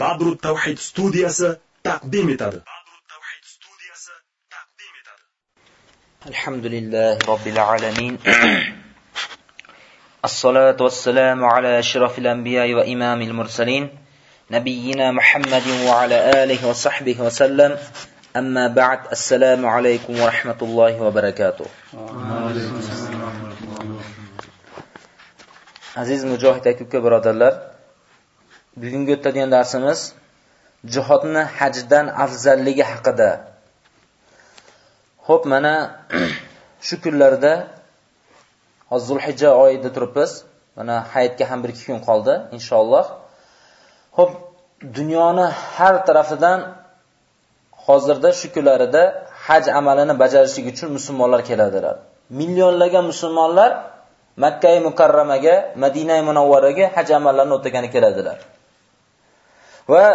Badru Tawhid studiyasi taqdim etadi. الحمد لله رب العالمين الصلاة والسلام على أشرف الأنبياء وإمام المرسلين نبينا محمد وعلى آله وصحبه وسلم أما بعد السلام عليكم ورحمة الله وبركاته aziz mujohid aka uka birodarlar bugungi o'tadigan darsimiz jihodni hajdan afzalligi haqida Xo'p, mana shu kunlarda Zulhijja oyida turibmiz. Mana hayitga ham 1-2 kun qoldi, inshaalloh. Xo'p, dunyoni har tarafidan hozirda shu kunlarida haj amalini bajarishlik uchun musulmonlar keladilar. Millionlagan musulmonlar Makka mukarramaga, Madina Munawvaraga haj amallarini o'tagani keladilar. Va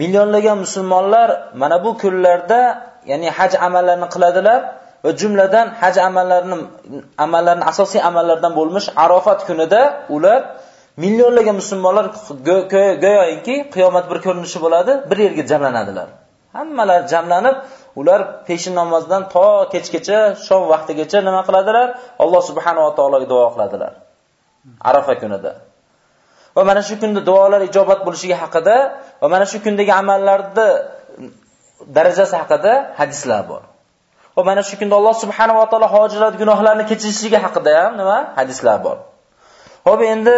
millionlagan musulmonlar mana bu kunlarda ya'ni haj amallarini qiladilar va jumladan haj amallarini amallarning asosiy amallardan bo'lmish Arafat kunida ular millionlagan musulmonlar go'yoki qiyomat bir ko'rinishi bo'ladi, bir yerga jamlanadilar. Hammalar jamlanib, ular peshin namozidan to kechgacha, shom vaqtigacha nima qiladilar? Alloh subhanahu va taologa duo qiladilar. Arafa kunida. Va mana shu kunda duolar ijobat bo'lishiga haqida va mana shu kundagi amallarni darajasi haqida hadislar bor. Va mana shu kunda Alloh subhanahu va taolo hojilar gunohlarni kechirishligi haqida ham nima hadislar bor. Xo'p, endi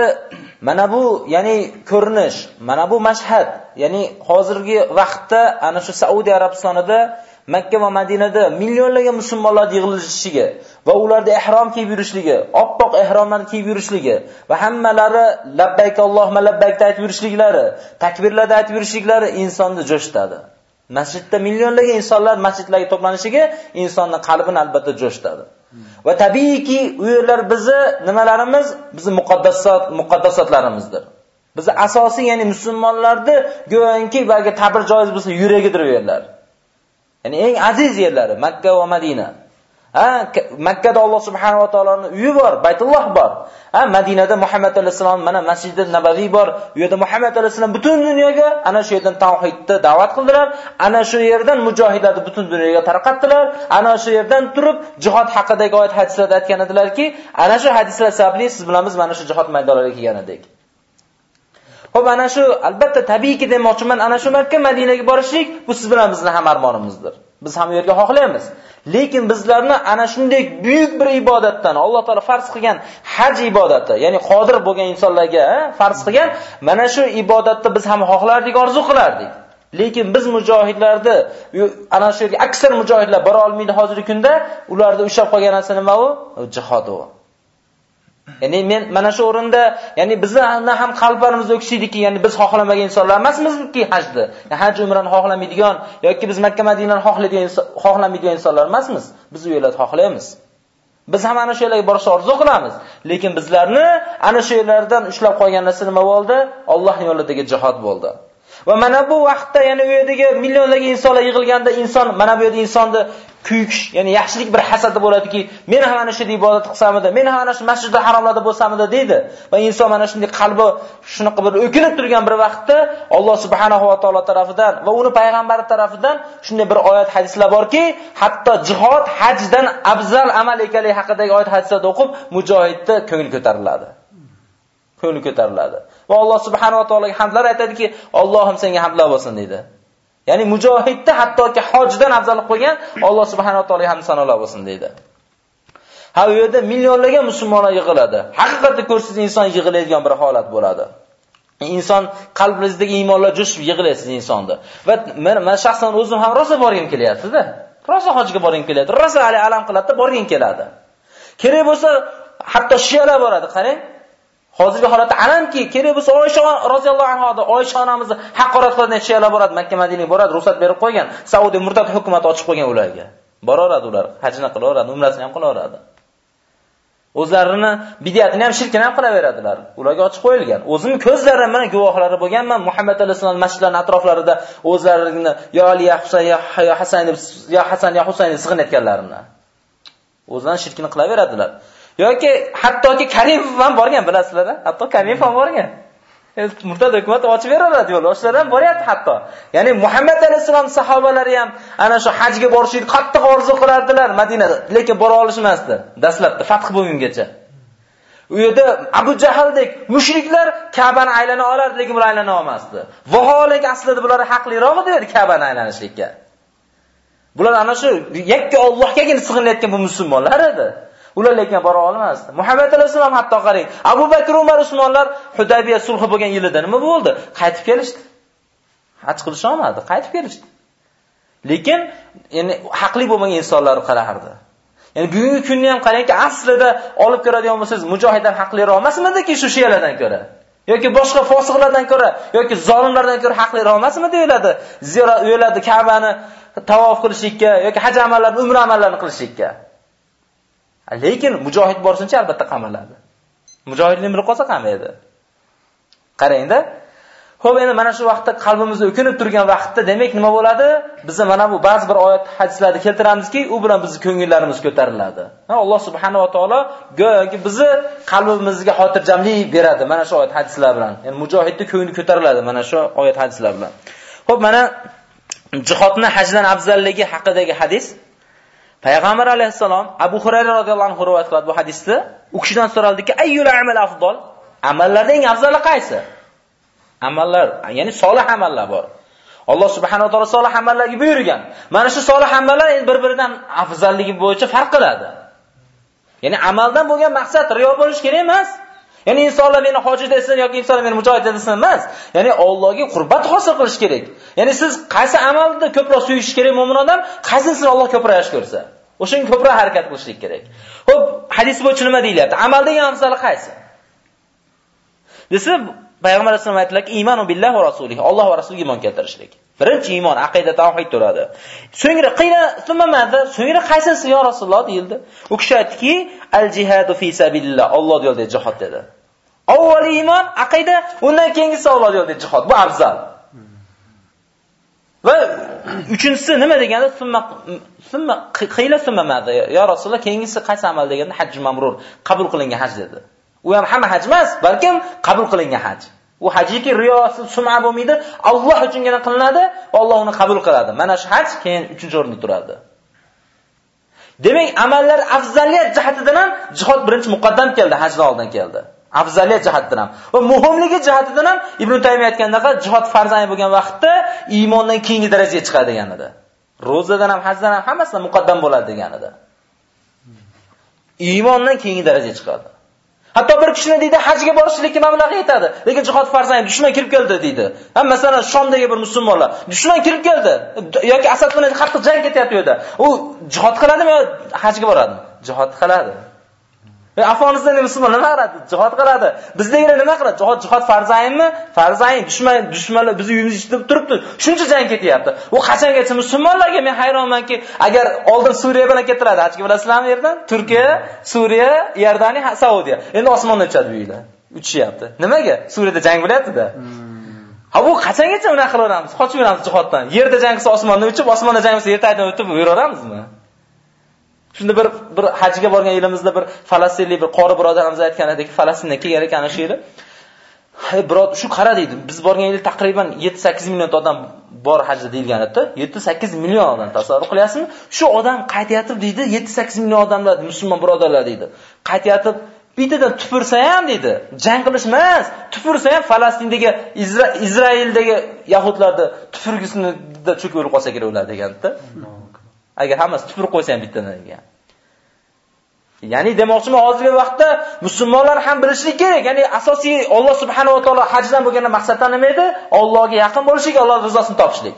mana bu, ya'ni ko'rinish, mana bu mashhad, ya'ni hozirgi vaqtda ana shu Saudiya Arabistonida Makka va Madinada millionlagan musulmonlar yig'ilishiga va ularda ihrom kiyib yurishligi, oppoq ihromlarni kiyib yurishligi va hammalari labbayk Allohumma labbayk aytib yurishliklari, takbirlarda aytib yurishliklari insonni jo'shitadi. Masjidda millionlagan insonlar masjidlarga to'planishiga insonni qalbini albatta jo'shitadi. Va tabiiyki, u yerlar bizni nimalarimiz? Bizni muqaddasot, muqaddasotlarimizdir. Bizi asosiy, ya'ni musulmonlarni go'yoki balki tabir joiz bo'lsa yuragidir u yerlar. Ya'ni eng aziz yerlari Makka va Madina. Ha, Makkada Alloh subhanahu va taoloning uyi bor, Baytulloh bor. Ha, Madinada Muhammad alayhisalom mana Masjidul Nabaviy bor. U yerda Muhammad alayhisalom butun dunyoga ana shu yerdan tavhidni da'vat qildilar. Ana shu yerdan mujohidlarni butun dunyoga tarqatdilar. Ana shu yerdan turib jihod haqidagi oyat hadislarda aytgan edilarki, ana shu hadislar sababli siz bilan biz mana shu jihod maydonlariga kelgan edik. Xo'p, ana shu albatta tabiiyki demoqchiman, ana shu Makka Madinaga borishlik bu siz bilan bizning ham armonimizdir. Biz ham u yerga xohlaymiz. Lekin bizlarni ana shunday buyuk bir ibodatdan Alloh taolo farz qilgan haj ibodati, ya'ni qodir bo'lgan insonlarga farz qilgan mana shu ibodatni biz ham xohlardik, orzu qilardik. Lekin biz mujohidlarni ana shu yerga aksar mujohidlar bora olmaydi hozirgi kunda, ularda ushlab qolgan narsa nima u? Jihod u. Ya'ni men mana shu o'rinda, ya'ni bizni ham qalblarimiz o'kshiydiki, ya'ni biz xohlamagan insonlar emasmizki hajni. Haj umrani xohlamaydigan yoki biz Makka Madinani xohlaydigan xohlamaydigan insonlar emasmiz. Biz u yerlarni xohlaymiz. Biz ham ana shu yerlarga borishni orzu qilamiz. Lekin bizlarni ana shu yerlardan ushlab qolgan narsa nima bo'ldi? Alloh yo'lidagi jihad bo'ldi. Va mana bu vaqtda yana u yerdagi millionlab insonlar yig'ilganda inson mana bu yerda insonni kuyukish, ya'ni yaxshilik bir hasadi bo'ladiki, men ham ana shu ibodat qilsamida, men ham ana shu masjidda haromlarda bo'lsamida deydi. Va inson mana shunday qalbi shunaqa bir o'kinib turgan bir vaqtda Alloh subhanahu va taolo tomonidan va uni payg'ambari tomonidan shunday bir oyat hadislar borki, hatto jihod hajdan afzal amal ekanligi haqidagi oyat hadislarni o'qib, mujohidda ko'ngil ko'tariladi. Ko'ngil ko'tariladi. Va Alloh subhanahu va taologa hamdlar aytadiki, Allohim senga hamdlar bo'lsin deydi. Ya'ni mujohidda hattoki hojdan afzallik qo'ygan Alloh subhanahu va taologa hamd sanolar bo'lsin deydi. Ha u yerda millionlagan musulmonlar yig'iladi. Haqiqatda ko'rsiz inson yig'ilaydigan bir holat bo'ladi. Inson qalbingizdagi iymonlar jo'shib yig'ilaysiz insonda. Va men shaxsan o'zim ham rosa borgim kelyapti-da. Rosa hojga borgim kelyapti. Rosa ali alam qiladi, borgim keladi. Kerak bo'lsa hatto shiyalar boradi, qarang. Hozirgi holatda alamki, kerak bo'lsa Oysha roziyallohu anhoda Oysha onamizni haqorat qiladigan shiyalar boradi, Makka Madinaga boradi, ruxsat berib qo'ygan. Saudiya murtad hukumat ochib qo'ygan ularga. Boraveradi ular, hajni qilaveradi, umrasini ham qilaveradi. O'zlarini bid'atini ham shirkini ham qilaveradilar. Ularga ochib qo'yilgan. O'zim ko'zlarim bilan guvohlari bo'lganman. Muhammad alayhisolam masjidlarining atroflarida o'zlarini yo Ali ya Husayn ya Hasan deb ya Hasan ya Husayn deb sig'inayotganlarini. O'zlari shirkini qilaveradilar. Yoki hattoki Karimov ham borgan bilasizlar Hatto Karimov ham borgan. murtad hukumat ochib beraveradi yo'lboshchilar ham boryapti hatto. Ya'ni Muhammad alayhissalom sahobalari ham ana shu hajga borishni qattiq orzu qilardilar Madinada, lekin bora olishmasdi dastlabda fath bo'lgungacha. U yerda Abu Jahaldek mushriklar Ka'bani aylana olardi, lekin bular aylana olmasdi. Vaholanki aslida bular haqliroq edi Ka'bani aylanishlikka. Bular ana shu yakka ollohgagina sig'inayotgan bu musulmonlar edi. Ular lekin bora olmasdi. Muhammad alayhisalom hatto qarang, Abu Bakr, Umar, Usmonlar Hudaybiya sulhi bo'lgan yilida nima bo'ldi? Qaytib kelishdi. Haj qilisha olmadi, qaytib kelishdi. Lekin ya'ni haqli bo'lmagan insonlar qarardi. Ya'ni bugungi kunni ham qarangki, aslida olib ko'radigan bo'lsangiz, mujohidlar haqliroq emasmidiki shu shiyalardan ko'ra? yoki boshqa fosiqlardan ko'ra yoki zolimlardan ko'ra haqliroq emasmi deyiladi. Zero o'yladi Ka'bani tavof qilishlikka yoki haj amallarini, umra amallarini qilishlikka. Lekin mujohid borsincha albatta qamaladi. Mujohidlik bilib qolsa qamaydi. Qarangda, Xo'p, endi mana shu vaqtda qalbimizda o'kinib turgan vaqtda demak nima bo'ladi? Biz mana bu ba'zi bir oyat hadislarni keltiramizki, u bilan bizning ko'ngillarimiz ko'tariladi. Ha, Alloh subhanahu va taolo go'yoki bizni qalbimizga xotirjamlik beradi mana shu oyat hadislar bilan. Ya'ni mujohidning ko'ngli ko'tariladi mana shu oyat hadislar bilan. Xo'p, mana jihodni hajdan afzalligi haqidagi hadis Payg'ambar alayhissalom Abu Hurayra radhiyallohu anhu rivoyat qiladi bu hadisda. U kishidan so'raldiki, ayyul amal afdol?" Amallardan eng afzali qaysi? Amallar, ya'ni solih amallar bor. Alloh subhanahu va taolo solih amallarga buyurgan. Mana shu solih amallar endi bir-biridan afzalligi bo'yicha farq qiladi. Ya'ni amaldan bo'lgan maqsad riyo bo'lish kerak emas. Ya'ni insonlar meni hoji desin yoki insonlar meni mujohid desin emas. Ya'ni Allohga qurbat hosil qilish kerak. Ya'ni siz qaysi amalda ko'proq suyish kerak mo'min odam, qaysisini Alloh ko'proq yaxshi ko'rsa, o'shanga ko'proq harakat qilishlik kerak. Xo'p, hadis bo'yicha nima deyilyapti? Amaldagi afzali qaysi? Desa, Payg'ambar alayhisalom aytdilarki, iymanu billahi va rasulihi. Alloh va rasuliga iymon keltirishlik. Birinchi iymon, aqida, tavhid turadi. So'ngra qila summamada, so'ngra qaysisi yo Rasululloh deyildi. U kishi aytdiki, al jihadu fi sabilillah. Alloh yo'lida jihad dedi. Avval iymon, aqida, undan keyingisi Alloh yo'lida jihad. Bu afzal. Va uchinchisi nima deganda summa summa qila summamada. Yo Rasululloh keyingisi qaysi amal deganda hajj mamrur, qabul qilingan haj dedi. U ham hamma haj emas, balkim qabul qilingan haj. U hajiki riyosi sum'a bo'lmaydi, Alloh uchungina qilinadi va Alloh uni qabul qiladi. Mana shu haj keyin 3-o'rinda turadi. Demak, amallar afzaliyat jihatidan ham jihod birinchi muqaddam keldi, hajdan oldin keldi. Afzaliyat jihatidan ham va muhimligi jihatidan ham Ibn Taymiy aytgandaqa jihod farz bo'lgan vaqtda iymondan keyingi darajaga chiqadi deganida. Ro'zadan ham, hajdan ham hammasidan muqaddam bo'ladi deganida. Iymondan keyingi darajaga chiqadi. Hatto bir kishini deydi hajga borishlikka mablag'i yetadi, lekin jihod farzand dushman kirib keldi deydi. Ha masalan Shomdagi bir musulmonlar dushman kirib keldi yoki Asad bilan qattiq jang ketyapti u yerda. U jihod qiladimi yo hajga boradimi? Jihod qiladi. E Afg'onistonda musulmonlar nima qiladi? Jihod qiladi. Bizdagilar nima qiladi? Jihod jihod farzaynmi? Farzayn. dushman dushmanlar bizni uyimiz ichida turibdi. Shuncha jang ketyapti. U qachongacha musulmonlarga men hayronmanki, agar oldin Suriya bilan ketiladi, hajga bilasizlarmi yerdan? Turkiya, Suriya, Iordaniya, Saudiya. Endi osmondan uchadi bu uylar. Uchishyapti. Nimaga? Suriyada jang bo'lyapti-da. Ha bu qachongacha unaqa qilaveramiz? Qochib yuramiz jihoddan. Yerda jang qilsa osmondan uchib, osmonda jang qilsa yer tagidan o'tib yuraveramizmi? Shunda bir bir hajga borgan yilimizda bir falastinlik bir qori birodarimiz aytgan ediki, Falastindan kelgan ekan shu yili. Birod shu qara deydi. Biz borgan yil taqriban 7-8 million odam bor hajda deilgan edi. 7-8 million odam tasavvur qilyapsizmi? Shu odam qaytayotib deydi, 7-8 million odamlar musulmon birodarlar deydi. Qaytayotib bittadan tupursa ham deydi, jang qilish emas, tupursa ham Falastindagi Izraildagi yahudlarni tupurgisini cho'kib o'lib qolsa kerak ular deganda. Agar hammasi tupurib qo'ysa ham bittadan degan. Ya'ni demoqchiman hozirgi vaqtda musulmonlar ham bilishlik kerak. Ya'ni asosiy Alloh subhanahu va taolo hajdan bo'lgan maqsadi nima edi? Allohga yaqin bo'lishlik, Alloh rizosini topishlik.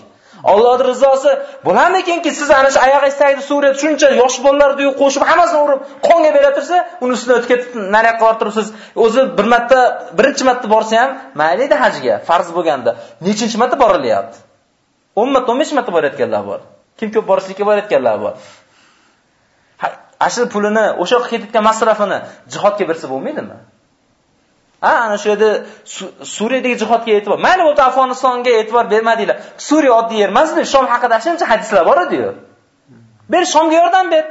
Allohning rizosi bo'larmikinki siz ana shu oyoq istagida surat shuncha yosh bolalarni qo'shib hammasini urib qonga beratirsa, uni ustidan o'tib ketib nariyoqqa borib turibsiz. O'zi bir marta, birinchi marta borsa ham mayli edi hajga, farz bo'lganda. Nechinchi marta borilyapti? 10 marta, 15 marta borayotganlar bor. Kim ko'p borishlikka borayotganlar bor. Asl pulini, o'sha ketayotgan masrafini jihodga bersa bo'lmaydimi? Ha, ana shu yerda Suriyadagi jihodga e'tibor. Mayli bo'lsa Afg'onistonga e'tibor bermadinglar. Suriya oddiy yer emasdi. Shom haqida shuncha hadislar bor edi-yu. Ber Shomga yordam ber.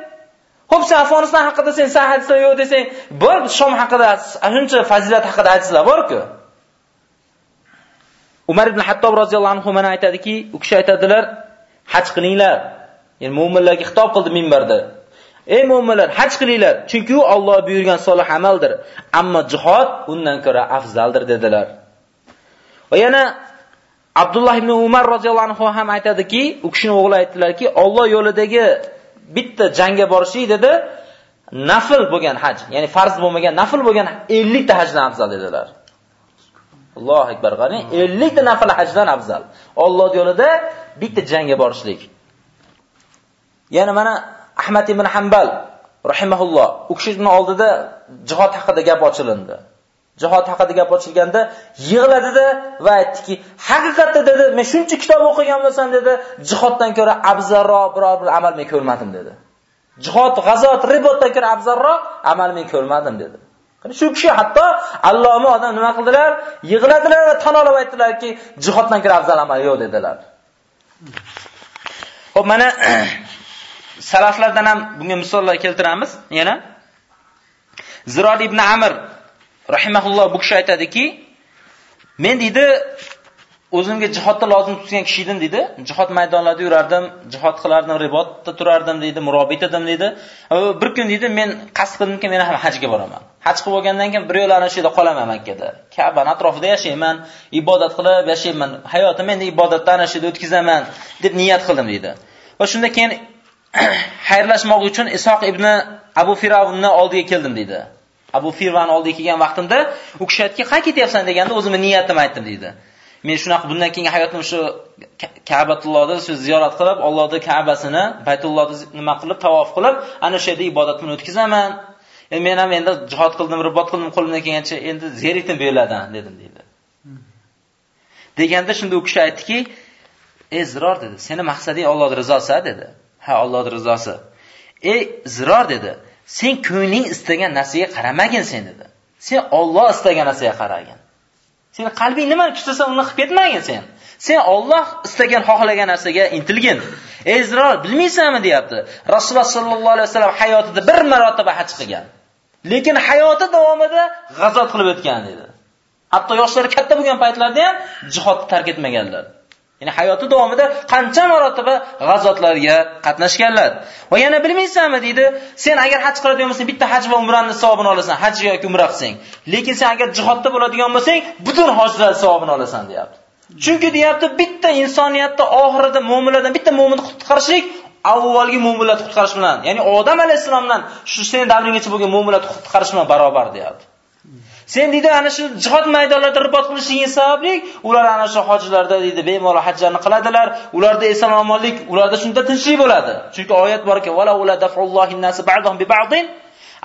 Xo'p, sen Afg'oniston haqida sen sahih hadislar yo'q desang, bir Shom haqida shuncha fazilat haqida hadislar bor-ku. Umar ibn Hattob roziyallohu anhu mana aytadiki, u kishi aytadilar, haj qilinglar. Ya'ni mu'minlarga xitob qildi minbarda. Ey mu'minlar, haj qilinglar, chunki u Alloh buyurgan solih amaldir. Ammo jihod undan ko'ra afzaldir dedilar. Va yana Abdullah ibn Umar roziyallohu anhu ham aytadiki, u kishining o'g'li aytdilarki, Alloh yo'lidagi bitta jangga borishlik dedi, nafl bo'lgan haj, ya'ni farz bo'lmagan nafl bo'lgan 50 ta hajdan afzal dedilar. Allohu akbar qarang, 50 ta nafl hajdan afzal. Alloh yo'lida bitta jangga borishlik. Yana mana Ahmad ibn Hanbal rahimahulloh u kishining oldida jihod haqida gap ochilindi. Jihod haqida gap ochilganda yig'ladida va aytdiki, haqiqatda dedi, men shuncha kitob o'qigan bo'lsam dedi, jihoddan ko'ra afzalroq biror bir amal men ko'rmadim dedi. Jihod, g'azot, ribotdan ko'ra afzalroq amal men ko'rmadim dedi. Shu kishi hatto alloma odam nima qildilar? Yig'ladilar va tan olib aytdilarki, jihoddan ko'ra afzal amal yo'q dedilar. Xo'p, mana salaflardan ham bunga misollar keltiramiz. Yana Zirod ibn Amr rahimahulloh bu kishi aytadiki, men deydi o'zimga jihodda lozim tutgan kishi edim deydi. Jihod maydonlarida yurardim, jihod qilardim, ribotda turardim deydi, murobit edim deydi. Bir kun deydi men qasd qildimki, men ham hajga boraman. Haj qilib olgandan keyin bir yo'l ana shu yerda qolaman Makkada. Ka'ba atrofida yashayman, ibodat qilib yashayman. Hayotim endi ibodatda ana shu yerda o'tkazaman deb niyat qildim dedi. Va shunda keyin xayrlashmoq uchun Isoq ibn Abu Firavunni oldiga keldim dedi. Abu Firvan oldiga kelgan vaqtimda u kishi aytdiki, "Qayerga ketyapsan?" deganda o'zimni niyatimni aytdim dedi. Men shunaqa bundan keyin hayotim shu Ka'batullohda shu ziyorat qilib, Allohning Ka'basini, Baytullohni nima qilib, tavof qilib, ana shu yerda ibodatimni o'tkazaman. Endi men ham endi jihad qildim, ribot qildim, qo'limdan kelgancha endi zerikdim bu yerlardan dedim deydi. Deganda shunda u kishi aytdiki, "Ey Ziror" dedi, "Seni maqsading ollohni rizosi" dedi. "Ha, ollohni rizosi." "Ey Ziror" dedi, "Sen ko'ngling istagan narsaga qaramagin sen" dedi. "Sen Alloh istagan narsaga qaragin." Sen qalbing nimani tutsa, uni qilib ketmagin sen. Sen Alloh istagan, xohlagan narsaga intilgin. Ey ziror bilmaysanmi deyapti. Rasululloh sallallohu alayhi vasallam hayotida bir marotaba haj qilgan. Lekin hayoti davomida g'azot qilib o'tgan dedi. Hatto yoshlari katta bo'lgan paytlarda ham jihodni tark etmaganlar. Ya'ni hayoti davomida qancha marotaba g'azotlarga qatnashganlar. Va yana bilmaysanmi deydi, sen agar haj qiladigan bo'lsang, bitta haj va umraning savobini olasan, haj yoki umra qilsang. Lekin sen agar jihodda bo'ladigan bo'lsang, butun hojlar savobini olasan, deyapti. Chunki deyapti, bitta insoniyatda oxirida mu'minlardan bitta mu'minni qutqarishlik avvalgi mu'minlarni qutqarish bilan, ya'ni Odam alayhisalomdan shu sen davringacha bo'lgan mu'minlarni qutqarish bilan barobar deyapti. Sen deydi ana shu jihod maydonlarida ribot qilishing sababli ular ana shu hojlarda deydi bemalol hajlarni qiladilar. Ularda eson omonlik, ularda shunda tinchlik bo'ladi. Chunki oyat borki, "Vala ula dafullohi nasi ba'dhum bi ba'din"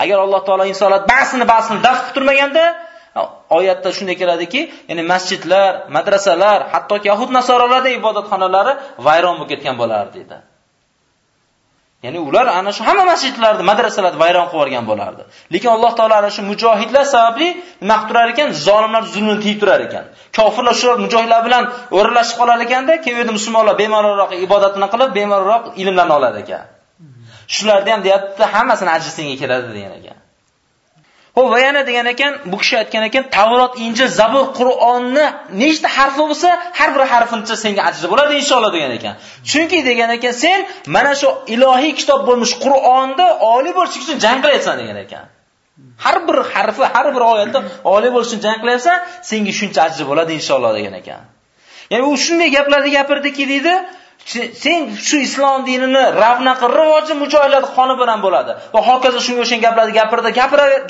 Agar Alloh taolo insonlar ba'sini ba'sini daf qilib turmaganda, oyatda shunday keladiki, ya'ni masjidlar, madrasalar, hattoki yahud nasoralarda ibodatxonalari vayron bo'lib ketgan bo'lardi dedi. Ya'ni ular ana shu hamma masjidlarni, madrasalarni vayron qilib yuborgan bo'lardi. Lekin Alloh taolo ana shu mujohidlar sababli nima turar ekan? Zolimlar zulmini tiyib turar ekan. Kofirlar shu mujohidlar bilan o'ralashib qolar ekanda, keyin musulmonlar bemalolroq ibodatini qilib, bemalolroq ilmlarni olar ekan. Shularda ham deyapti, hammasini ajri senga keladi degan ekan. Xo'p, va yana degan ekan, bu kishi aytgan ekan, Tavrot, Injil, Zabur, Qur'onni nechta harfi bo'lsa, har bir harfincha senga ajri bo'ladi inshaalloh degan ekan. Chunki degan ekan, sen mana shu ilohiy kitob bo'lmuş Qur'onda oliy bo'lish uchun jang qilyapsan degan ekan. Har bir harfi, har bir oyatda oliy bo'lish uchun jang qilyapsan, senga shuncha ajri bo'ladi inshaalloh degan ekan. Ya'ni u shunday gaplarni gapirdiki deydi, sen shu islom dinini ravnaqi rivoji mujohidlar qoni bilan bo'ladi. Va hokazo shunga o'xshagan gaplarni gapirdi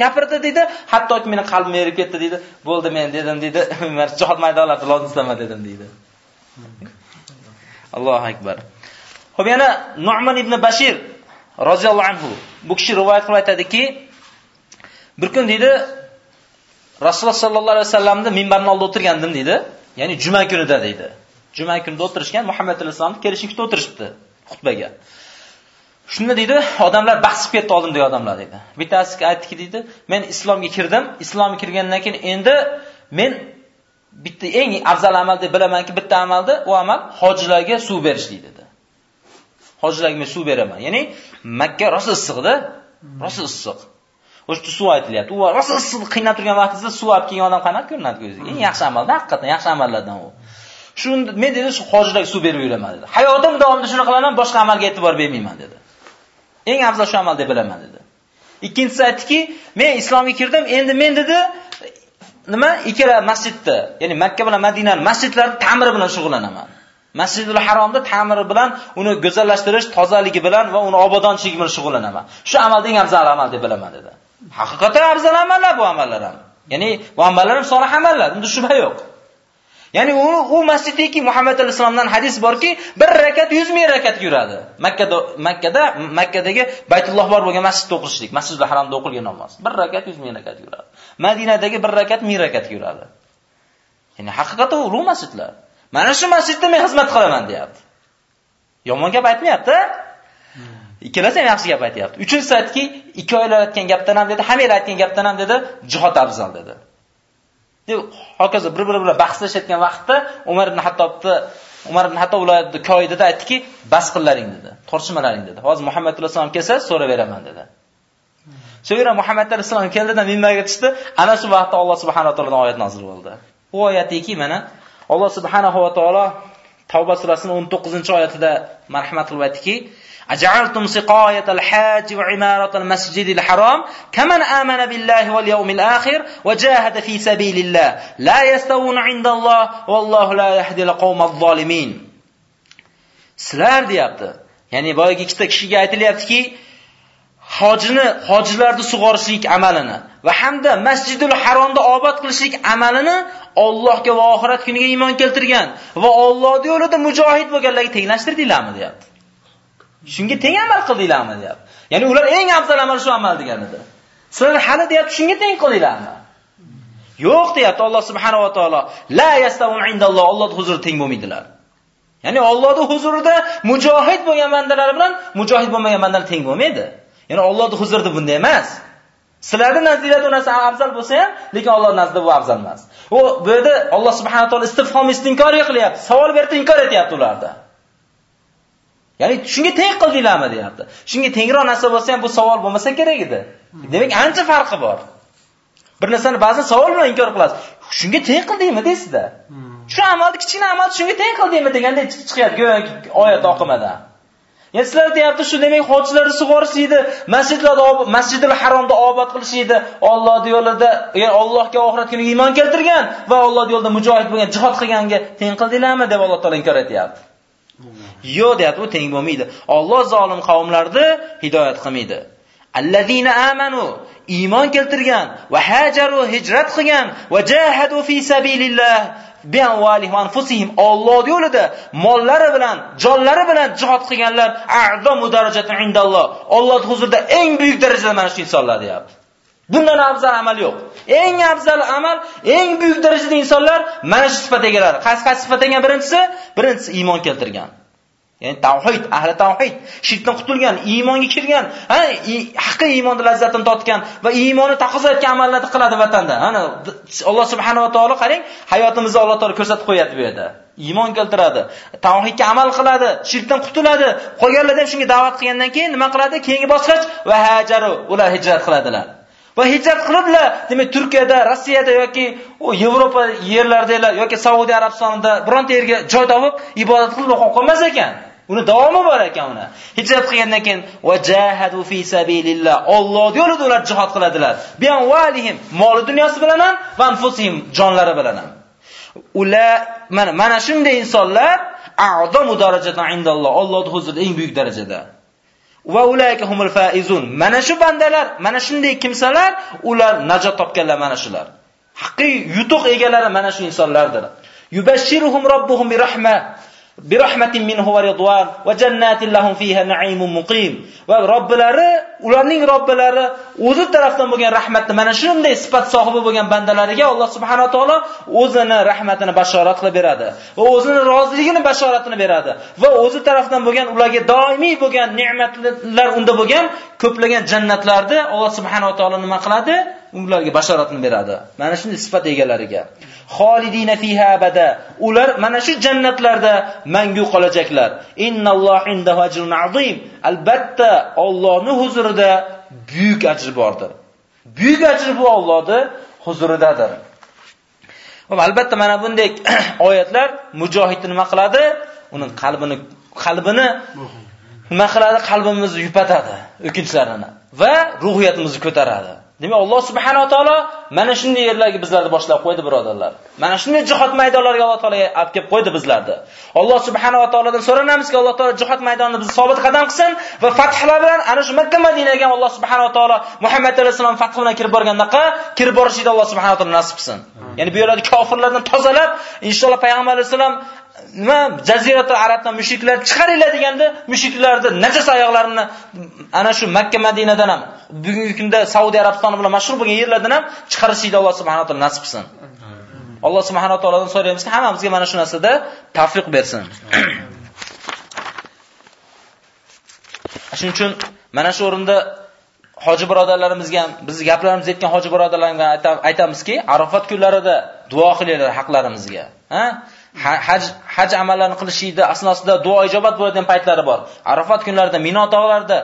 gapirdi deydi hattoki meni qalbim erib ketdi deydi bo'ldi men dedim deydi jihod maydonlarida lozim istama dedim deydi allohu akbar. Ho'p yana nu'man ibn bashir roziyallohu anhu. Bu kishi rivoyat qilib aytadiki bir kun deydi rasululloh sollallohu alayhi vasallamni minbarni oldida o'tirgandim deydi ya'ni juma kunida deydi Juma kunida o'tirishgan Muhammad alayhisolamni kelishini kutib o'tirishibdi xutbaga. Shunda deydi, odamlar baxsib ketdi oldimdagi odamlar deydi. Bittasi aytdiki deydi, men islomga kirdim, islomga kirgandan keyin endi men bitta eng afzal amal deb bilamanki, bitta amalda u amal hojilarga suv berishlik dedi. Hojilarga men suv beraman. Ya'ni Makka rosa issiqda, rosa issiq. O'sha suv aytilyapti. U rosa issiqni qiynab turgan vaqtingizda suv olib kelgan odam qanaqa ko'rinadi ko'ziga? Eng yaxshi amalda, haqiqatan yaxshi amallardan u. Shu men dedi shu hojilarga suv berib yuraman dedi. Hayotim davomida shuni qilaman, boshqa amalga e'tibor bermayman dedi. Eng afzal shu amal deb bilaman dedi. Ikkinchisi aytdiki, men islomga kirdim, endi men dedi nima ikkala masjidda, ya'ni Makka bilan Madinaning masjidlarini ta'miri bilan shug'ullanaman. Masjidul Haromda ta'miri bilan, uni go'zallashtirish, tozaligi bilan va uni obodonchiligi bilan shug'ullanaman. Shu amalda eng afzal amal deb bilaman dedi. Haqiqatan afzal amallar bu amallar ham. Ya'ni bu amallar ham solih amallar, unda shubha yo'q. Ya'ni u u masjiddagi Muhammad alayhisolamdan hadis borki, bir rakat 100 ming rakat yuradi. Makkada Makkada Makkadagi Baytulloh bor bo'lgan masjidda o'qishlik, Masjidul Haromda o'qilgan namoz. Bir rakat 100 ming rakat yuradi. Madinadagi bir rakat 1000 rakat yuradi. Ya'ni haqiqatan ulug' masjidlar. Mana shu masjidda men xizmat qilaman deyapti. Yomon gap aytmayapti. Ikkalasi ham yaxshi gap aytyapti. Uchinchisi aytdiki, ikki oylar aytgan gapdan ham dedi, hamma aytgan gapdan ham dedi, jihod afzal dedi. Deb hokazo bir-biri bilan bahslashayotgan vaqtda Umar ibn Hattobni Umar ibn Hattob ularni koyidida aytdiki, bas qillaring dedi, tortishmalaring dedi. Hozir Muhammad alayhisalom kelsa, so'raveraman dedi. So'ngra Muhammad alayhisalom keldida minbarga tushdi, ana shu vaqtda Alloh subhanahu va taolodan oyat nozil bo'ldi. Bu oyatiki mana Alloh subhanahu va taolo Tavba surasining 19-oyatida marhamat qilib aytdiki, أجعلتم سقاية الحاج وعمارة المسجد الحرام كمن آمن بالله واليوم الآخر وجاهد في سبيل الله لا يستوون عند الله والله لا يهدي القوم الظالمين sizlar deyapti ya'ni boyagi ikkita kishiga aytilyaptiki hojini hojilarni sug'orishlik amalini va hamda masjidul haromda obod qilishlik amalini Allohga va oxirat kuniga iymon keltirgan va Alloh yo'lida mujohid bo'lganlarga tenglashtirdinglarmi deyapti Shunga teng amal qildinglarmi deyapti. Ya'ni ular eng afzal amal shu amal deganidir. Sizlar hali deyapti shunga teng qildinglarmi? Yo'q deyapti Alloh subhanahu va taolo. La yastavun indalloh Alloh huzurida teng bo'lmaydilar. Ya'ni Allohning huzurida mujohid bo'lgan bandalar bilan mujohid bo'lmagan bandalar teng bo'lmaydi. Ya'ni Allohning huzurida bunday emas. Sizlarning nazdingizda u narsa afzal bo'lsa ham, lekin Alloh nazdida bu afzal emas. U bu yerda Alloh subhanahu va taolo istifhom istinkor qilyapti. Savol berib inkor etyapti ularda. Ya'ni shunga teng qildinglarmi deyapti. Shunga tengroq narsa bo'lsa ham bu savol bo'lmasa kerak edi. Demak, ancha farqi bor. Bir narsani ba'zan savol bilan inkor qilasiz. Shunga teng qildingmi deysizda. Shu amalni kichkina amal shunga teng qildingmi deganda chiqyapti go'yoki oyat oqimida. Ya sizlar deyapti shu demak hojilarni sug'orishiydi, masjidlarda masjidul haromda obod qilishiydi, Alloh yo'lida, ya'ni Allohga oxirat kuniga iymon keltirgan va Alloh yo'lida mujohid bo'lgan, jihad qilganga teng qildinglarmi deb Alloh taolo inkor etyapti. Yo'q deyapti, bu teng bo'lmaydi. Alloh zolim qavmlarni hidoyat qilmaydi. Allazina amanu iymon keltirgan va hajaru hijrat qilgan va jahadu fi sabilillah bi amwalihim anfusihim Alloh yo'lida mollari bilan, jonlari bilan jihad qilganlar a'zamu darajatun indalloh. Alloh huzurida eng buyuk darajada mana shu insonlar deyapti. Bundan afzal amal yo'q. Eng afzal amal, eng buyuk darajada insonlar mana shu sifat egalari. Qaysi qaysi sifat ekan birinchisi? Birinchisi iymon keltirgan. Ya'ni tavhid, ahli tavhid, shirkdan qutulgan, iymonga kirgan, ha, haqiqiy iymonning lazzatini totgan va iymonni taqozo etgan amallarni qiladi vatanda. Ana Alloh subhanahu va taolo qarang, hayotimizni Alloh taolo ko'rsatib qo'yadi bu yerda. Iymon keltiradi, tavhidga amal qiladi, shirkdan qutuladi. Qolganlar ham shunga da'vat qilgandan keyin nima qiladi? Keyingi bosqich va hajaru, ular hijrat qiladilar. Va hijrat qiliblar, demak Turkiyada, Rossiyada yoki u Yevropa yerlarida yoki Saudiya Arabistonida bironta yerga joy topib ibodat qilib qolmas ekan. Uni davomi bor ekan uni. Hijrat qilgandan keyin vajahadu fi sabilillah. Alloh yo'lida ular jihad qiladilar. Bi valihim moli dunyosi bilan ham va anfusihim jonlari bilan ham. Ular mana mana shunday insonlar a'zamu darajatan indalloh. Allohning huzurida eng buyuk darajada. Va ulayka humul faizun. Mana shu bandalar, mana shunday kimsalar, ular najot topganlar mana shular. Haqiqiy yutuq egalari mana shu insonlardir. Yubashshiruhum robbuhum bi rahmat. Birahmatin minhu va ridwan va jannatin lahum fiha na'imun muqim. Va robbilari, ularning robbilari o'zi tarafdan bo'lgan rahmatni mana shunday sifat sohibi bo'lgan bandalariga Alloh subhanahu va taolo o'zini rahmatini bashorat qilib beradi va o'zini roziligini bashoratini beradi va o'zi tarafdan bo'lgan ularga doimiy bo'lgan ne'matlar unda bo'lgan ko'plagan jannatlarni Alloh subhanahu va taolo nima qiladi? Ularga bashoratni beradi. Mana shunday sifat egalariga. Xolidina fiha abada. Ular mana shu jannatlarda mangu qolajaklar. Innalloh indahu ajrun azim. Albatta Allohning huzurida buyuk ajr bordir. Buyuk ajr bu Allohning huzuridadir. Xo'p, albatta mana bunday oyatlar mujohidni nima qiladi? Uning qalbini qalbini nima qiladi? Qalbimizni yupatadi, o'kinchlarini va ruhiyatimizni ko'taradi. Demak, Alloh subhanahu va taolo mana shunday yerlarga bizlarni boshlab qo'ydi, birodarlar. Mana shunday jihod maydonlariga Alloh taolo olib kelib qo'ydi bizlarni. Alloh subhanahu va taolodan so'ranamizki, Alloh taolo jihod maydonini bizni sobit qadam qilsin va fathlar bilan ana shu Makka Madinaga Alloh subhanahu va taolo Muhammad alayhisalom fath bilan kirib borgandaqa kirib borishni Alloh subhanahu va taolo nasib qilsin. Ya'ni bu yerlarni kofirlardan tozalab, inshaalloh payg'ambar alayhisalom nima jaziratul arabdan mushriklar chiqaringlar deganda mushriklarni najas oyoqlarini ana shu Makka Madinadan ham bugungi kunda Saudiya Arabistoni bilan mashhur bo'lgan yerlardan ham chiqarishni Alloh subhanahu va taolo nasib qilsin. Alloh subhanahu va taolodan so'raymizki, hammamizga mana shu narsada tavfiq bersin. Shuning uchun mana shu o'rinda hoji birodarlarimizga ham biz gaplarimiz yetgan hoji birodarlarga aytamizki, Arafat kunlarida duo qilinglar haqlarimizga. Ha? Haj haj amallarini qilishida asnosida duo ijobat bo'ladigan paytlari bor. Arafat kunlarida, Mino tog'larida,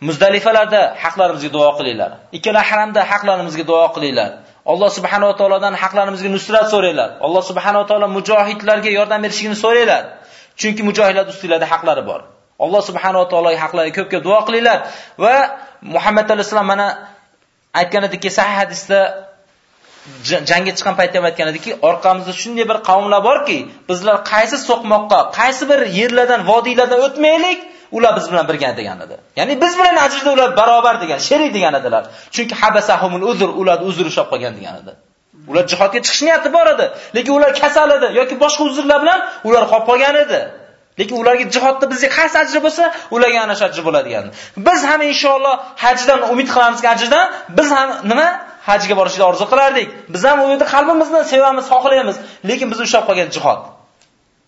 Muzdalifalarda haqlarimizga duo qilinglar. Ikkala haramda haqlarimizga duo qilinglar. Alloh subhanahu va taolodan haqlarimizga nusrat so'ranglar. Alloh subhanahu va taolo mujohidlarga yordam berishini so'ranglar. Chunki mujohidlar ustinglarda haqlari bor. Alloh subhanahu va taologa haqlariga ko'p-ko'p duo qilinglar va Muhammad alayhisalom mana aytganidek sahih hadisda jangga chiqqan paytda ham aytgan ediki, orqamizda shunday bir qavmlar borki, bizlar qaysi so'qmoqqa, qaysi bir yerlardan, vodiylardan o'tmaylik, ular biz bilan birga degan edi. Ya'ni biz bilan ajrda ular barobar degan, sherik degan edilar. Chunki habasahumul uzr, ular uzr ushlab qolgan degan edi. Ular jihodga chiqish niyati bor edi, lekin ular kasal edi yoki boshqa uzrlar bilan ular qolib qolgan edi. Lekin ularga jihodda bizga qaysi ajri bo'lsa, ularga ana shu ajr bo'ladigan. Biz ham inshaalloh hajdan umid qilamiz ajrdan biz ham nima? Hajga borishni orzu qilardik. Biz ham u yerda qalbimizdan sevamiz, xohlaymiz, lekin biz ushlab qolgan jihod.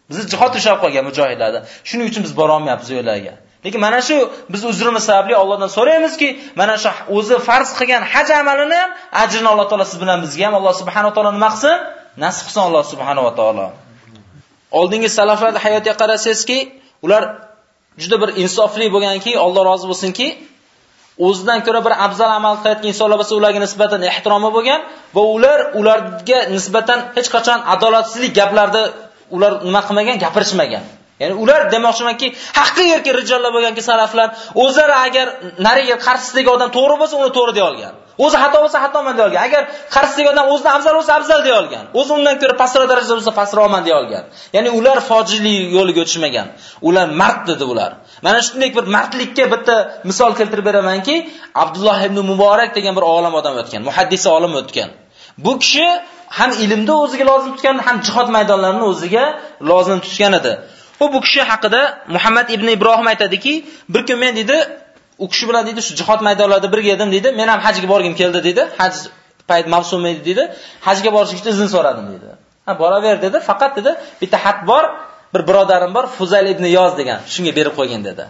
Bizni jihod ushlab qolgan mujohidlarda. Shuning uchun biz bora olmayapmiz yo'llarga. Lekin mana shu biz uzrimiz sababli Allohdan so'raymizki, mana shu o'zi farz qilgan haj amalini ham ajrini Alloh taolo siz bilan bizga ham Alloh subhanahu va taolo nima qilsin? Nasib qilsin Alloh subhanahu va taolo. Oldingi salaflarning hayotiga qarasangizki, ular juda bir insofli bo'lganki, Alloh rozi bo'lsinki, o'zidan ko'ra bir afzal amal qilayotgan insonlar bo'lsa, ularga nisbatan ehtiromi bo'lgan va ular ularga nisbatan hech qachon adolatsizlik gaplarda ular nima qilmagan, gapirishmagan. Ya'ni ular demoqchimanki, haqiqiy erkak rijollar bo'lganki salaflar o'zlari agar nariga qarshisidagi odam to'g'ri bo'lsa, uni to'g'ri deya olgan. O'zi xato bo'lsa xatoman deya olgan. Agar qarshisidagi odam o'zidan afzal bo'lsa afzal deya olgan. O'zi undan ko'ra pastroq darajada bo'lsa pastroqman deya olgan. Ya'ni ular fojili yo'liga o'tishmagan. Ular mard dedi ular. Mana shunday bir mardlikka bitta misol keltirib beramanki, Abdulloh ibn Muborak degan bir olim odam o'tgan, muhaddis olim o'tgan. Bu kishi ham ilmda o'ziga lozim tutgan, ham jihod maydonlarini o'ziga lozim tutgan edi. U bu kishi haqida Muhammad ibn Ibrohim aytadiki, bir kun men dedi, u kishi bilan dedi, shu jihod maydonlarida birga edim dedi, men ham hajga borgim keldi dedi. Haj payt mavsumi edi dedi. Hajga borish uchun izn so'radim dedi. Ha, boraver dedi, faqat dedi, bitta xat bor, bir birodarim bor, Fuzayl ibn Yoz degan, shunga berib qo'ygin dedi.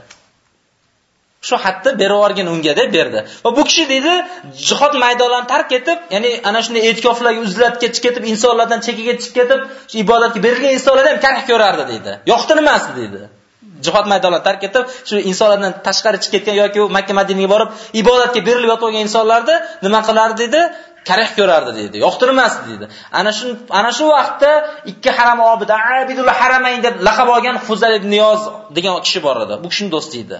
Shu xatni berib yuborgin unga deb berdi. Va bu kishi dedi, jihod maydonlarini tark etib, ya'ni ana shunday e'tikoflarga uzilib ketib ketib, insonlardan chekiga chiqib ketib, shu ibodatga berilgan insonlarni ham karh ko'rardi dedi. Yoqtirmasdi dedi. Jihod maydonlarini tark etib, shu insonlardan tashqari chiqib ketgan yoki Makka Madinaga borib ibodatga berilib yotgan insonlarni nima qilardi dedi? Karih ko'rardi dedi. Yoqtirmasdi dedi. Ana shu ana shu vaqtda ikki haram obida Abidul Haramayn deb laqab olgan Fuzal ibn Niyoz degan kishi bor edi. Bu kishining do'sti edi.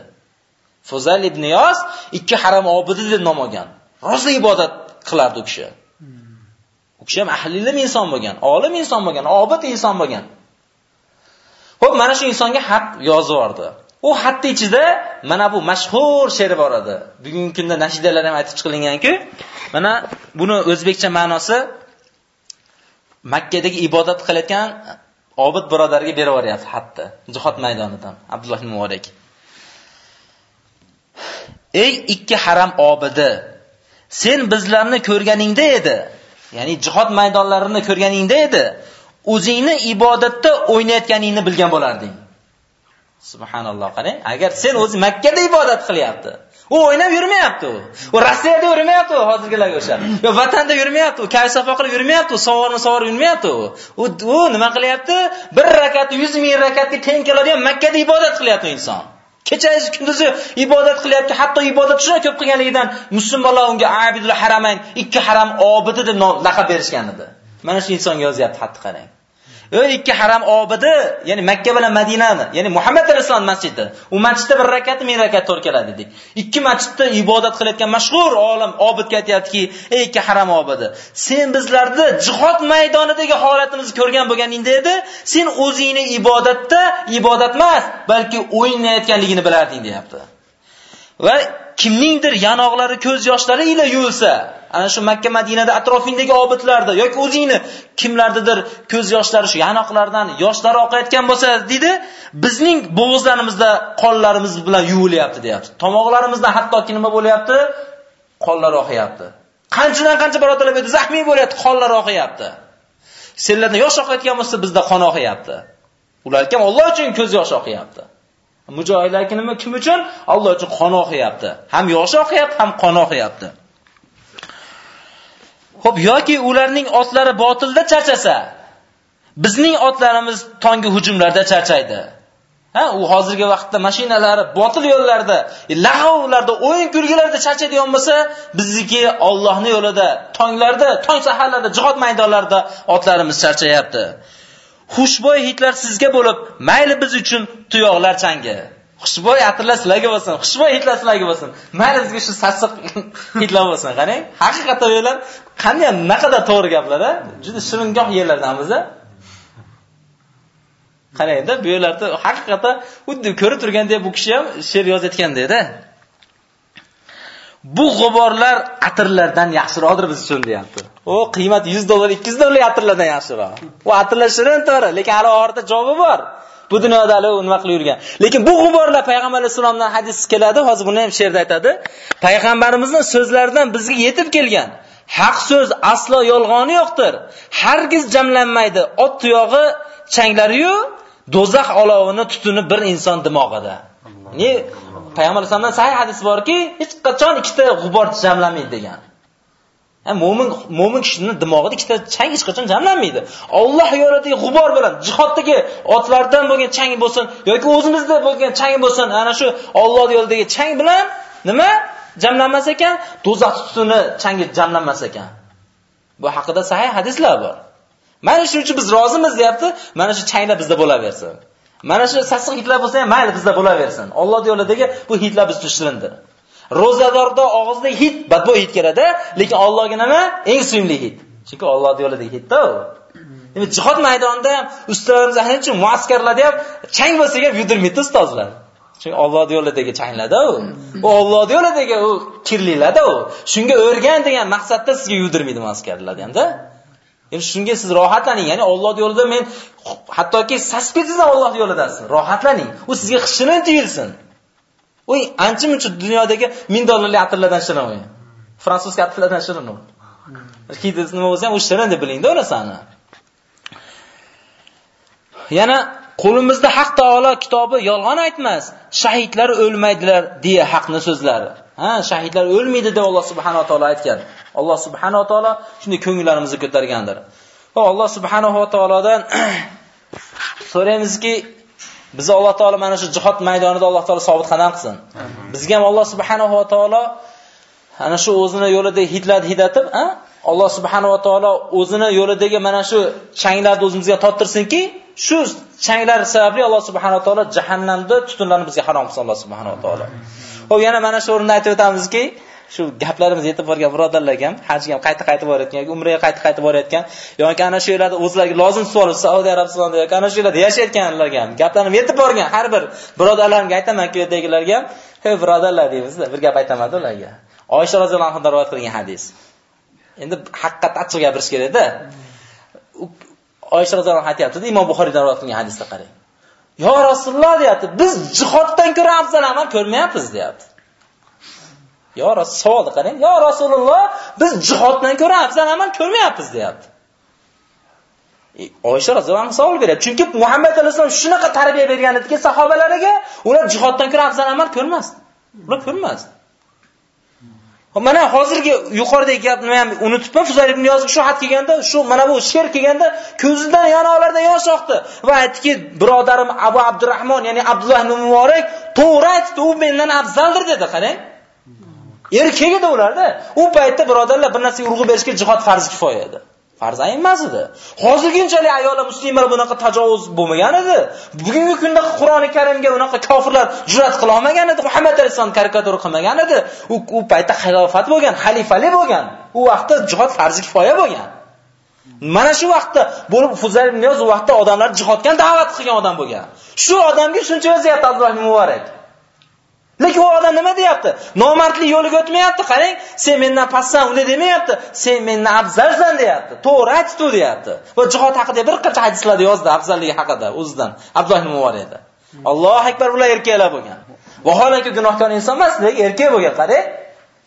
Fuzal ibn Niyoz ikki haram obidi deb nom olgan. Rosa ibodat qilardi u kishi. U kishi ham ahli ilm inson bo'lgan, olim inson bo'lgan, obid inson bo'lgan. Xo'p, mana shu insonga xat yozibordi. U hatto ichida mana bu mashhur she'r bor edi. Bugungi kunda nashidalar ham aytib chiqilinganki, mana buni o'zbekcha ma'nosi Makkadagi ibodat qilayotgan obid birodarga berib yuboryapti xatni jihod maydonidan Abdulloh ibn Muborak. Ey ikki haram obidi, sen bizlarni ko'rganingda edi, ya'ni jihod maydonlarini ko'rganingda edi, o'zingni ibodatda o'ynayotganingni bilgan bo'larding. Subhanalloh qarang, agar sen o'zi Makka da ibodat qilyapti. U o'ynab yurmayapti u. U Rossiyada yurmayapti u hozirgilarga o'sha. Yo vatanda yurmayapti u, kaysafa qilib yurmayapti u, savorni savor yurmayapti u. U u nima qilyapti? Bir rakat 100 ming rakatga teng keladigan Makka da ibodat qilyapti inson. Kechasi kunduzi ibodat qilyapti, hatto ibodat shunday ko'p qilganligidan musulmonlar unga Abidul Haramayn, ikki haram obidi deb laqab berishgan edi. Mana shu insonga yozyapti hatto qarang. O ikki haram obidi, ya'ni Makka bilan Madinani, ya'ni Muhammad rasululloh masjidi. U masjidda bir rakat, ming rakat to'g'ri keladi dedik. Ikki masjidda ibodat qilayotgan mashhur olim obidga aytayaptiki, ey ikki haram obidi, sen bizlarni jihod maydonidagi holatimizni ko'rgan bo'lganingda edi, sen o'zingni ibodatda ibodat emas, balki o'ynayotganligini bilarding deyapti. Va kimningdir yanoqlari ko'z yoshlari ila yuvilsa, ana shu Makka Madinada atrofingdagi obidlarda yoki o'zingni kimlardadir ko'z yoshlari shu yanoqlardan yoshlari oqayotgan bo'lsa, dedi, bizning bo'g'izlarimizda qonlarimiz bilan yuvilyapti, deyapti. Tomoqlarimizdan hattoki nima bo'lyapti? Qonlar oqyapti. Qanchadan qancha birodarlar bu zahmiy bo'lyapti, qonlar oqyapti. Senlarda yosh oqayotgan bo'lsa, bizda qon oqyapti. Ular ham Alloh uchun ko'z yosh oqyapti. Mujohidlarki nima kim uchun? Alloh uchun qon oqyapti. Ham yosh oqyapti, ham qon oqyapti. Xo'p, yoki ularning otlari botilda charchasa, bizning otlarimiz tonggi hujumlarda charchaydi. Ha, u hozirgi vaqtda mashinalari botil yo'llarda, e, lag'ovlarda, o'yin kulgilarda charchaydigan bo'lsa, bizniki Allohning yo'lida, tonglarda, tong saharlarda, jihod maydonlarida otlarimiz charchayapti. Xushbo'y hitlar sizga bo'lib, mayli biz uchun tuyoqlar changi. Xushbo'y atirlar sizlarga bo'lsin, xushbo'y hidlar sizlarga bo'lsin. Mayli bizga shu sassiq hitlar bo'lsin. Qarang, haqiqatda bular qanday naqadar to'g'ri gaplar, a? Juda shiringoh yerlardan biz. Qarangda, bu yerlarda haqiqatda xuddi ko'rib turgandek bu kishi ham she'r yozayotgandek-da. Bu g'uborlar atirlardan yaxshiroqdir biz uchun deyapti. O qiymat 100 dollar, 200 dollar atirlardan yaxshiroq. U atirlar shirin to'g'ri, lekin hali oxirida javobi bor. Bu dunyoda hali nima qilib yurgan. Lekin bu g'uborlar payg'ambar alayhisolamdan hadis keladi, hozir buni ham she'rda aytadi. Payg'ambarimizning so'zlaridan bizga yetib kelgan haq so'z aslo yolg'oni yo'qdir. Hargiz jamlanmaydi. Ot tuyog'i changlari-yu do'zax olovini tutuni bir inson dimog'ida. Payg'ambar alayhisolamdan sahih hadis borki, hech qachon ikkita g'ubor jamlanmaydi degan. mo'min mo'min kishining dimog'ida ikkita chang hech qachon jamlanmaydi. Alloh yo'lidagi g'ubor bilan jihoddagi otlardan bo'lgan chang bo'lsin yoki o'zimizda bo'lgan chang bo'lsin, ana shu Alloh yo'lidagi chang bilan nima jamlanmas ekan, do'zax tutuni changi jamlanmas ekan. Bu haqida sahih hadislar bor. Mana shuning uchun biz rozimiz deyapti, mana shu changlar bizda bo'laversin. Mana shu sassiq hitlar bo'lsa ham mayli bizda bo'laversin. Alloh yo'lidagi bu hitlar biz tushirindi. Ro'zadorda og'izda hid, badbo hid keladi, lekin Allohga nima? Eng suyimli hid. Chunki Alloh yo'lidagi hitda u. Demak, jihod maydonida ham ustalarimiz uchun muaskarlarda ham chang bo'lsa ham yudirmaydi ustozlar. Chunki Alloh yo'lidagi changlarda u. U Alloh yo'lidagi u kirlilarda u. Shunga o'rgan degan maqsadda sizga yudirmaydi muaskarlarda hamda. Endi shunga siz rohatlaning, ya'ni Alloh yo'lida men hattoki sasib ham Alloh yo'lidasiz. Rohatlaning. U sizga xishirin tuyulsin. U ancha muncha dunyodagi ming dollarlik atirlardan shirin u. Fransuzcha atirlardan shirin u. Nima bo'lsa ham u shirin deb bilingda u narsani. Yana qo'limizda Haq taolo kitobi yolg'on aytmas. Shahidlar o'lmaydilar deya haqni so'zlari. Ha, shahidlar o'lmaydi deb Alloh subhanahu va taolo aytgan. Alloh subhanahu va taolo shunday ko'ngillarimizni ko'targandir. Va Alloh subhanahu va taolodan so'raymizki, bizni Alloh taolo mana shu jihod maydonida Alloh taolo sobit qadam qilsin. Bizga ham Alloh subhanahu va taolo ana shu o'zini yo'lida hidlat hidatib, ha? Alloh subhanahu va taolo o'zini yo'lidagi mana shu changlarni o'zimizga tottirsinki, shu changlar sababli Alloh subhanahu va taolo jahannamda tutunlarni bizga harom qilsin Alloh subhanahu va taolo. Xo'p, yana mana shu o'rinda aytib o'tamizki, shu gaplarimiz yetib borgan birodarlarga ham, hajga ham qayta-qayta borayotgan yoki umraga qayta-qayta borayotgan yoki ana shu yerlarda o'zlariga lozim savol Saudiya Arabistonida yoki ana shu yerlarda yashayotganlarga ham gaplarim yetib borgan har bir birodarlarimga aytaman-ku yerdagilarga ham, "Hey birodarlar" deymiz-da, bir gap aytamadi ularga. Oysha roziyallohu anhudan rivoyat qilgan hadis. Endi haqiqatni achchiq gapirish kerak-da. Oysha roziyallohu aytyaptida Imom Buxoriydan rivoyat qilgan hadisda qarang. "Yo Rasululloh" deyapti, "Biz jihoddan ko'ra afzal amal ko'rmayapmiz" deyapti. Yo savolni qarang. Yo Rasululloh, biz jihoddan ko'ra afzal amal ko'rmayapmiz, deyapti. E, Oysha roziyallohu savol beradi. Chunki Muhammad alayhissalom shunaqa tarbiya bergan ediki sahobalariga, ular jihoddan ko'ra afzal amal ko'rmasdi. Ular ko'rmasdi. Mana hozirgi yuqoridagi gapni ham unutibman. Fuzayl ibn Yozib shu xat kelganda, shu mana bu she'r kelganda ko'zidan yanoqlardan yosh oqdi va aytdiki, birodarim Abu Abdurrahmon, ya'ni Abdulloh ibn Muborak to'g'ri aytdi, u mendan afzaldir dedi, qarang. Erkak edi ularda. U paytda birodarlar bir narsaga urg'u berishga jihod farz kifoya edi. Farz emas edi. Hozirginchalik ayollar muslimalar bunaqa tajovuz bo'lmagan edi. Bugungi kunda Qur'oni Karimga unaqa kofirlar jur'at qila olmagan edi. Muhammad alayhisalom karikatura qilmagan edi. U u paytda xilofat bo'lgan, xalifalik bo'lgan. U vaqtda jihod farz kifoya bo'lgan. Mana shu vaqtda bo'lib Fuzayl ibn Niyoz vaqtda odamlar jihodga da'vat qilgan odam bo'lgan. Shu odamga shuncha vaziyat Abdulloh Muborak. Lekin u odam nima deyapti? Nomardlik yo'liga o'tmayapti. Qarang, sen mendan pastsan, unday demayapti. Sen mendan afzalsan deyapti. To'g'ri aytdi deyapti. Va jihod haqida bir qancha hadislarda yozdi afzalligi haqida o'zidan Abdulloh ibn Muborakda. Alloh akbar bular erkaklar bo'lgan. Vaholanki gunohkor inson emas, lekin erkak bo'lgan. Qarang,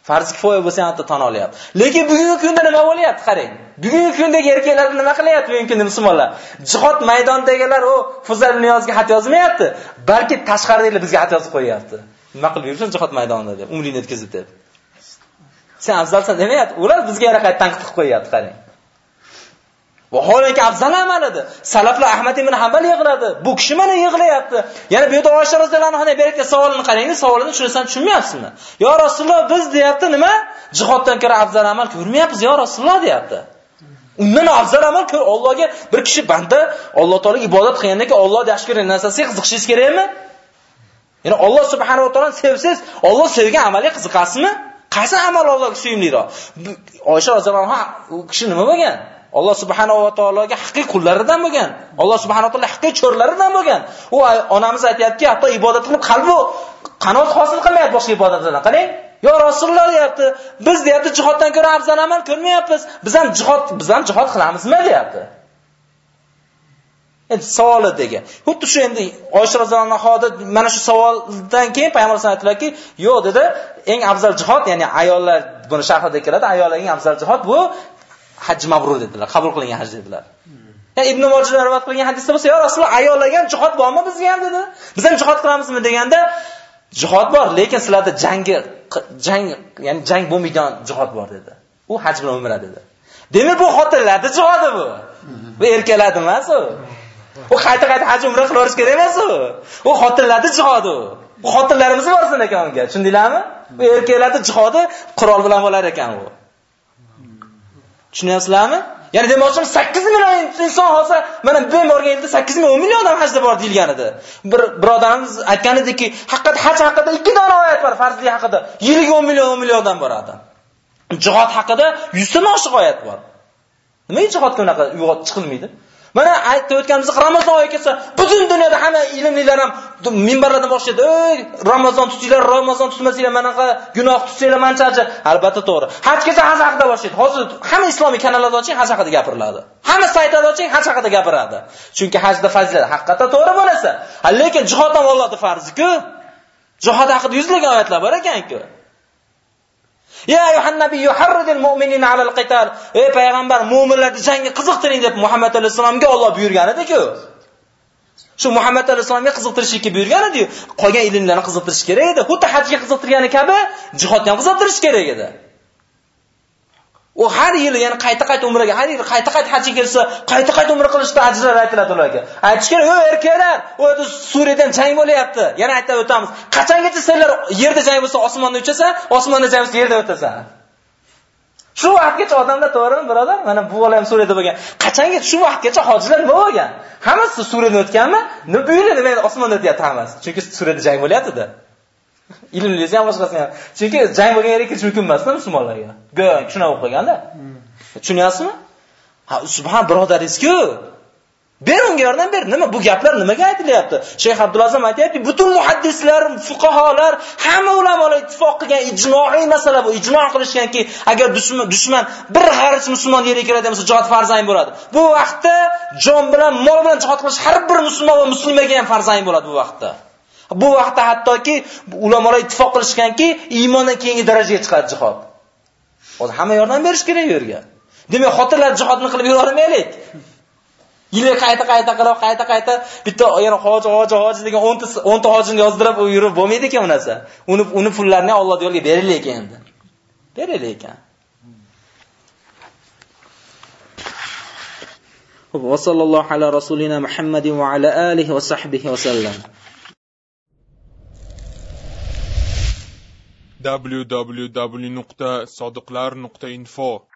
farz kifoya bo'lsa ham hatto tan olyapti. Lekin bugungi kunda nima bo'lyapti? Qarang. Bugungi kundagi erkaklar nima qilyapti bugungi kunda musulmonlar? Jihod maydonidagilar u Fuzal Niyozga xat yozmayapti, balki tashqaridagilar bizga xat yozib qo'yapti. Nima qilib yuribsan jihod maydonida deb umringni o'tkazib deb. Sen afzalsan demayapti. Ular bizga yana qayta tanqid qilib qo'yyapti qarang. Vaholanki afzal amal edi. Salaflar ahmad ibn hambal yig'ladi. Bu kishi mana yig'layapti. Yana bu yerda oysha roziyallohu anhu berayotgan savolini qarangni savolini tushunasizmi tushunmayapsizmi? Yo rasululloh biz deyapti nima? Jihoddan ko'ra afzal amal ko'rmayapmiz yo rasululloh deyapti. Undan afzal amal ko'r Allohga bir kishi banda Alloh taolaga ibodat qilgandan keyin Alloh yaxshi ko'rgan narsasiga qiziqishingiz kerakmi? Ya'ni Alloh subhanahu va taoloni sevsiz, Alloh sevgan amalga qiziqasizmi? Qaysi amal Allohga suyimliroq? Oysha roziyallohu anha u kishi nima bo'lgan? Alloh subhanahu va taologa haqiqiy qullaridan bo'lgan. Alloh subhanahu va taolo haqiqiy cho'rlaridan bo'lgan. U onamiz aytayaptiki, hatto ibodat qilib qalbi qanoat hosil qilmayapti boshqa ibodatlardan. Qarang, Yo Rasululloh deyapti, biz deyapti jihoddan ko'ra afzal amal ko'rmayapmiz. Biz ham jihod, biz ham jihod qilamizmi deyapti. Degan. Xuddi shu endi Oysha roziyallohu anhoda mana shu savoldan keyin payg'ambar sollallohu alayhi aytdilarki, "Yo'q" dedi, eng afzal jihod, ya'ni ayollar buni sharhida keladi, ayollarning afzal jihod bu haj mabrur dedilar, qabul qilingan haj dedilar. Ya Ibn Mojah rivoyat qilgan hadisda bo'lsa, "Ya Rasululloh, ayollarga ham jihod bormi bizga ham?" dedi. Biz ham jihod qilamizmi deganda, jihod bor, lekin sizlarda jangi jang, ya'ni jang bo'lmaydigan jihod bor dedi. U haj bilan umra dedi. Demak, bu xotinlarda jihodi bu. Bu erkaklarda emas u. U qayta qayta haj umra qilaverish kerak emas u. U xotinlarda jihodi u. Bu xotinlarimiz borsin ekan unga. Tushundinglarmi? Bu erkaklarni jihodi qurol bilan bo'lar ekan u. Tushunyapsizlarmi? Ya'ni demoqchim 8 million inson hozir mana bu borgan yilda 8 million 10 million odam hajda bor deyilgan edi. Bir birodarimiz aytgan ediki, haqiqat haj haqida 2 dona oyat bor farzli haqida. Yiliga 10 million 10 million odam boradi. Jihod haqida 100 ta oshiq oyat bor. Nima jihodga unaqa uyg'ot chiqilmaydi? Mana aytib o'tganimiz Ramazon oyi kelsa, butun dunyoda hamma ilmlilar ham minbarlardan boshlaydi. "Ey, Ramazon tutinglar, Ramazon tutmasanglar, manaqa gunoh tutsanglar manchachi." Albatta to'g'ri. Haj kelsa haj haqida boshlaydi. Hozir hamma islomiy kanallarda oching, haj haqida gapiriladi. Hamma saytlarda oching, haj haqida gapiradi. Chunki hajda fazilat haqiqatda to'g'ri bo'lsa. Lekin jihod ham Allohning farzi-ku. Jihod haqida yuzlagan oyatlar bor ekan-ku. Ya ayyuhan nabiyyu harridil mu'minina alal qital. Ey payg'ambar, mu'minlarni jangga qiziqtiring deb Muhammad alayhisolamga Alloh buyurgan edi-ku. Shu Muhammad alayhisolamga qiziqtirishga buyurgan edi. Qolgan ilmlarni qiziqtirish kerak edi. Xuddi hajga qiziqtirgani kabi jihodni ham qiziqtirish kerak edi. U har yili, ya'ni qayta-qayta umraga, har yili qayta-qayta hajga kelsa, qayta-qayta umra qilishda ajrlar aytiladi ularga. Aytish kerak, "Yo, erkaklar, u yerda Suriyadan jang bo'lyapti." Yana aytib o'tamiz. Qachongacha senlar yerda jang bo'lsa, osmonda uchasan, osmonda jang bo'lsa, yerda o'tasan? Shu vaqtgacha odamlar to'g'rimi, birodar? Mana bu bola ham Suriyada bo'lgan. Qachongacha shu vaqtgacha hojilar nima bo'lgan? Hammasi Suriyadan o'tganmi? Nima bu yili nima osmonda o'tyapti hammasi? Chunki Suriyada jang bo'lyapti-da. Ilmlisi ham boshqasi ham. Chunki jang bo'lgan yerga kirish mumkin emas-da musulmonlarga. Go'yo shuna bo'lib qolganda. Tushunyapsizmi? Ha, subhan birodaringiz-ku. Ber unga yordam ber. Nima bu gaplar nimaga aytilyapti? Shayx Abdulazim aytayapti, butun muhaddislar, fuqaholar, hamma ulamolar ittifoq qilgan ijmoiy masala bu. Ijmo' qilishganki, agar dushman bir g'arich musulmon yerga kiradi desa, jihad farzayn bo'ladi. Bu vaqtda jon bilan, mol bilan jihad qilish har bir musulmon va muslimaga ham farzayn bo'ladi bu vaqtda. Bu vaqtda hattoki ulamolar ittifoq qilishganki, iymondan keyingi darajaga chiqadi jihod. Hozir hamma yordam berish kerak yerga. Demak, xotinlar jihodni qilib yuravermaylik. Yilga qayta-qayta qilib, qayta-qayta bitta yana hoji, hoji, hoji degan 10 ta 10 ta hojini yozdirib yurib bo'lmaydi ekan bu narsa. Uni uni pullarini Alloh yo'liga berilik ekan endi. Berilik ekan. Xo'p, va sallallohu ala rasulina Muhammadin va ala alihi va sahbihi va sallam. www.sodiqlar.info